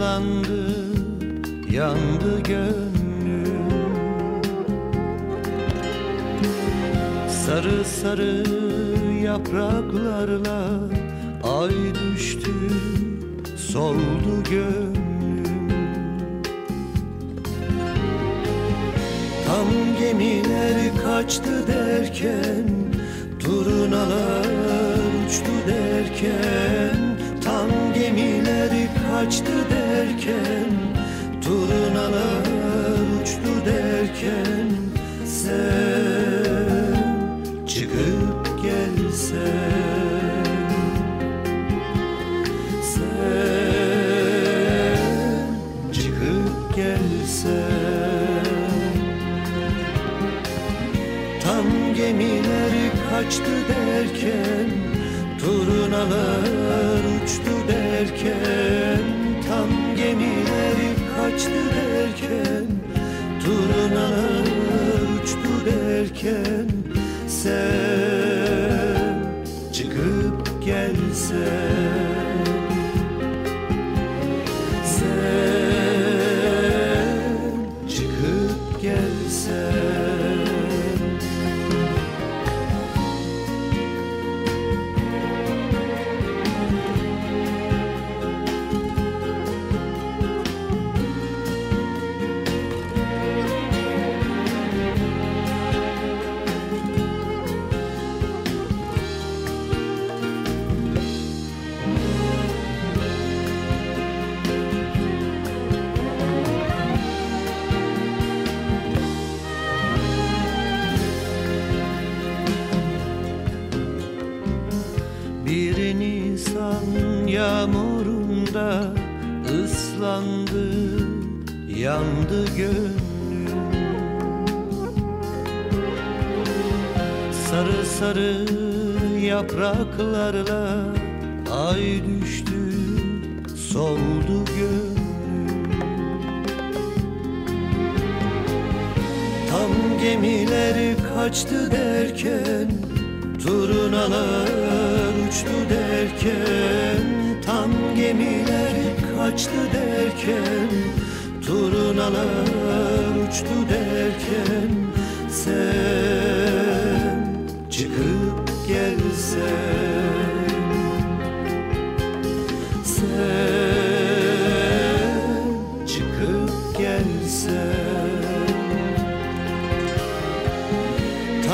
Islandı, yandı gönlüm. Sarı sarı yapraklarla ay düştü, soldu gönlüm. Tam gemiler kaçtı derken Turnalar uçtu derken Tam gemiler kaçtı derken Turnalar uçtu derken Sen çıkıp gelsen Sen çıkıp gelsen. Tam gemiler kaçtı derken Turnalar uçtu derken kaçtı derken Turnalar uçtu derken Sen çıkıp gelsen Bir Nisan yağmurunda ıslandı, yandı gönlüm. Sarı sarı yapraklarla ay düştü, soldu gönlüm. Tam gemiler kaçtı derken Turnalar uçtu derken Tam gemiler kaçtı derken Turnalar uçtu derken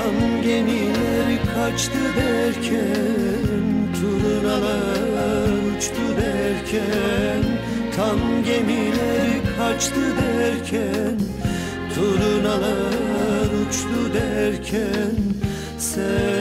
Tam gemiler kaçtı derken Turnalar uçtu derken Tam gemiler kaçtı derken Turnalar uçtu derken Sen